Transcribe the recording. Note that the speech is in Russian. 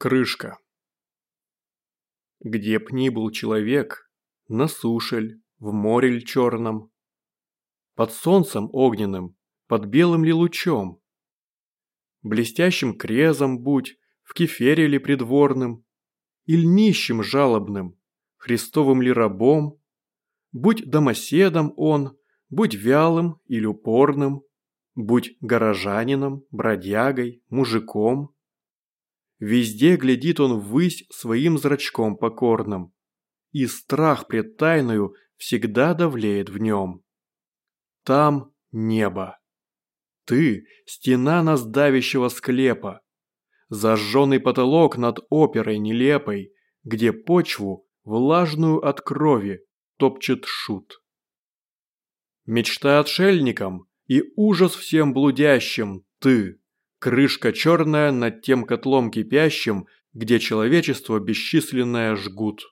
Крышка. Где б ни был человек, на сушель, в море ль черном, под солнцем огненным, под белым ли лучом, блестящим крезом будь, в кефере ли придворным, или нищим жалобным, христовым ли рабом, будь домоседом он, будь вялым или упорным, будь горожанином, бродягой, мужиком, Везде глядит он ввысь своим зрачком покорным, и страх пред тайною всегда давлеет в нем. Там небо. Ты – стена нас давящего склепа, зажженный потолок над оперой нелепой, где почву, влажную от крови, топчет шут. Мечта отшельникам и ужас всем блудящим ты. Крышка черная над тем котлом кипящим, где человечество бесчисленное жгут.